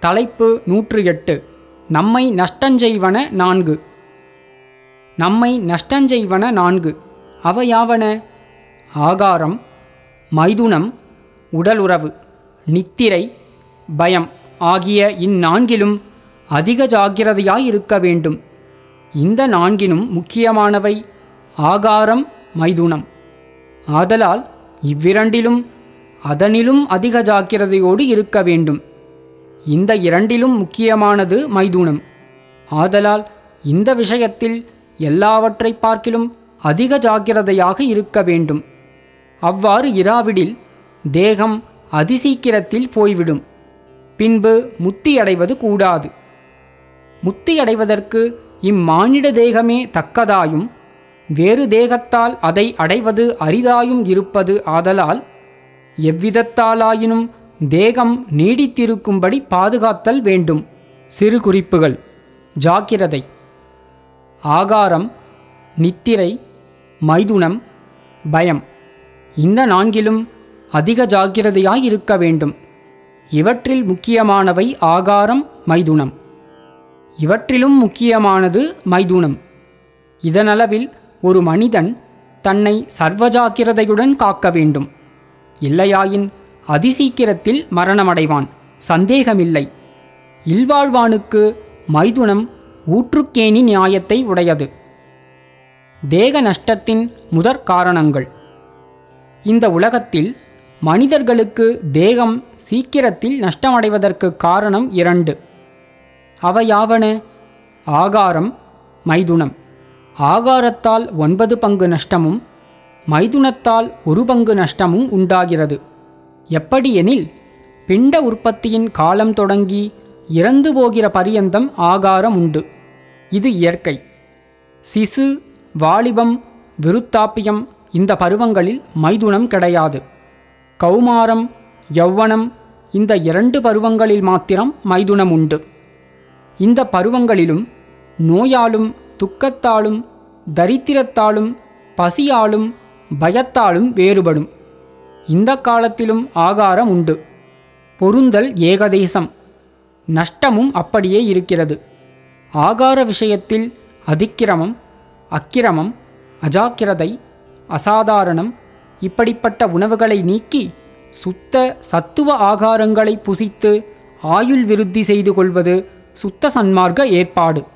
தலைப்பு நூற்று எட்டு நம்மை நஷ்டஞ்செய்வன நான்கு. நம்மை நஷ்டஞ்செய்வன நான்கு. அவையாவன ஆகாரம் மைதுனம் உடலுறவு நித்திரை பயம் ஆகிய இந்நான்கிலும் அதிக ஜாகிரதையாயிருக்க வேண்டும். இந்த நான்கினும் முக்கியமானவை ஆகாரம் மைதுனம். ஆதலால் இவ்விரண்டிலும் அதனிலும் அதிக ஜாக்கிரதையோடு இருக்க வேண்டும். இந்த இரண்டிலும் முக்கியமானது மைதுனம். ஆதலால் இந்த விஷயத்தில் எல்லாவற்றைப் பார்க்கிலும் அதிக ஜாக்கிரதையாக இருக்க வேண்டும். அவ்வாறு இராவிடில் தேகம் அதிசீக்கிரத்தில் போய்விடும். பின்பு முத்தியடைவது கூடாது. முத்தியடைவதற்கு இம்மானிட தேகமே தக்கதாயும் வேறு தேகத்தால் அதை அடைவது அரிதாயும் இருப்பது ஆதலால் எவ்விதத்தாலாயினும் தேகம் நீடித்திருக்கும்படி பாதுகாத்தல் வேண்டும். சிறு குறிப்புகள். ஜாக்கிரதை. ஆகாரம் நித்திரை மைதுனம் பயம். இந்த நான்கிலும் அதிக ஜாக்கிரதையாய் இருக்க வேண்டும். இவற்றில் முக்கியமானவை ஆகாரம் மைதுனம். இவற்றிலும் முக்கியமானது மைதுனம். இதனளவில் ஒரு மனிதன் தன்னை சர்வஜாக்கிரதையுடன் காக்க வேண்டும். இல்லையாயின் அதிசீக்கிரத்தில் மரணமடைவான். சந்தேகமில்லை. இல்வாழ்வானுக்கு மைதுனம் ஊற்றுக்கேணி நியாயத்தை உடையது. தேக நஷ்டத்தின் முதற் காரணங்கள். இந்த உலகத்தில் மனிதர்களுக்கு தேகம் சீக்கிரத்தில் நஷ்டமடைவதற்கு காரணம் இரண்டு. அவையாவன ஆகாரம் மைதுனம். ஆகாரத்தால் ஒன்பது பங்கு நஷ்டமும் மைதுனத்தால் ஒரு பங்கு நஷ்டமும் உண்டாகிறது. எப்படியெனில் பிண்ட உற்பத்தியின் காலம் தொடங்கி இறந்து போகிற பரியந்தம் ஆகாரம் உண்டு. இது இயற்கை. சிசு வாலிபம் விருத்தாப்பியம் இந்த பருவங்களில் மைதுனம் கிடையாது. கௌமாரம் யௌவனம் இந்த இரண்டு பருவங்களில் மாத்திரம் மைதுனம் உண்டு. இந்த பருவங்களிலும் நோயாலும் துக்கத்தாலும் தரித்திரத்தாலும் பசியாலும் பயத்தாலும் வேறுபடும். இந்த காலத்திலும் ஆகாரம் உண்டு. பொருந்தல் ஏகதேசம். நஷ்டமும் அப்படியே இருக்கிறது. ஆகார விஷயத்தில் அதிக்கிரமம் அக்கிரமம் அஜாக்கிரதை அசாதாரணம் இப்படிப்பட்ட உணவுகளை நீக்கி சுத்த சத்துவ ஆகாரங்களை புசித்து ஆயுள் விருத்தி செய்து கொள்வது சுத்த சன்மார்க்க ஏற்பாடு.